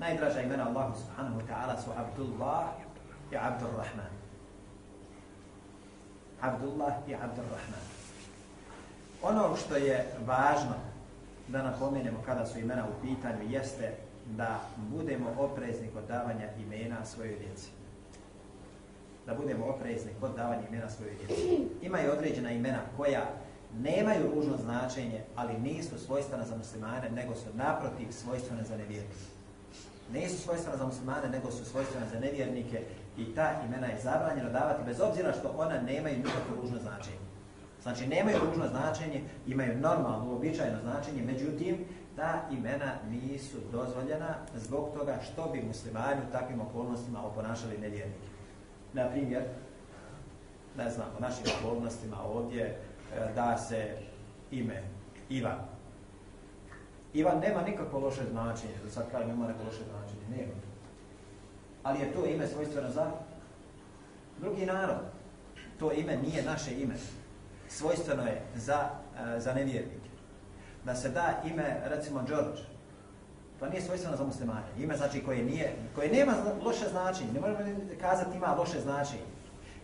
Najdraža imena Allahu subhanahu wa ta'ala su Abdullah i Abdurrahman. Abdullah i Abdurrahman. Ono što je važno da napomenemo kada su imena u pitanju jeste da budemo oprezni kod davanja imena svojoj djeci. Da budemo oprezni kod davanja imena svojoj djeci. Imaju određena imena koja nemaju ružno značenje, ali nisu svojstvena za muslimane, nego su naprotiv svojstvene za nevjernike. Nisu svojstvena za muslimane, nego su svojstvene za nevjernike i ta imena je zabranjeno davati bez obzira što ona nemaju nikakvo ružno značenje. Znači nemaju ružno značenje, imaju normalno, uobičajeno značenje, međutim ta imena nisu dozvoljena zbog toga što bi muslimani u takvim okolnostima oponašali nevjernike. Na primjer, ne znam, u našim okolnostima ovdje e, da se ime Ivan. Ivan nema nikakvo loše značenje, da sad kažem ima neko loše značenje, nema. Ali je to ime svojstveno za drugi narod. To ime nije naše ime. Svojstveno je za, e, za nevjernike. Da se da ime, recimo, George, to nije svojstveno za muslimane. Ime znači koje, nije, koje nema loše značenje. Ne možemo kazati ima loše značenje.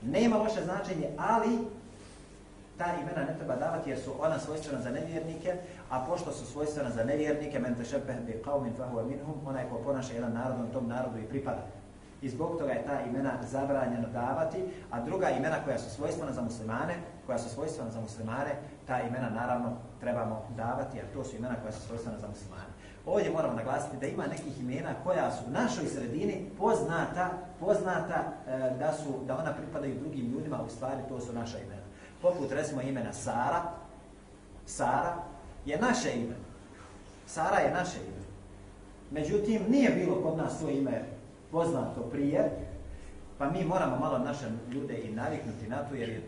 Nema loše značenje, ali ta imena ne treba davati jer su ona svojstvena za nevjernike, a pošto su svojstvena za nevjernike, men tešebeh bi qavmin fahuwa minhum, onaj ko ponaša jedan narod, on tom narodu i pripada. I zbog toga je ta imena zabranjeno davati, a druga imena koja su svojstvena za muslimane, koja su svojstvena za muslimane, ta imena naravno trebamo davati, a to su imena koja su svojstvena za muslimane. Ovdje moramo naglasiti da ima nekih imena koja su u našoj sredini poznata, poznata e, da su da ona pripadaju drugim ljudima, u stvari to su naša imena. Poput recimo imena Sara. Sara je naše ime. Sara je naše ime. Međutim, nije bilo kod nas to ime poznato prije, pa mi moramo malo naše ljude i naviknuti na to jer je